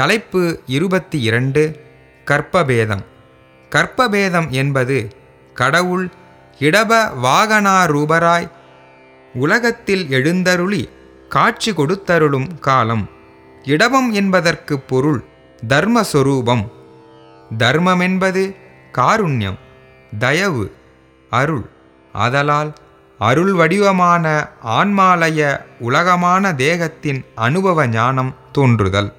தலைப்பு இருபத்தி இரண்டு கற்பபேதம். கற்பபேதம் என்பது கடவுள் இடப வாகனாரூபராய் உலகத்தில் எழுந்தருளி காட்சி கொடுத்தருளும் காலம். இடபம் என்பதற்கு பொருள் தர்மஸ்வரூபம். தர்மமென்பது காருண்யம் தயவு அருள். ஆதலால் அருள் வடிவமான ஆன்மாலய உலகமான தேகத்தின் அனுபவ ஞானம் தோன்றுதல்.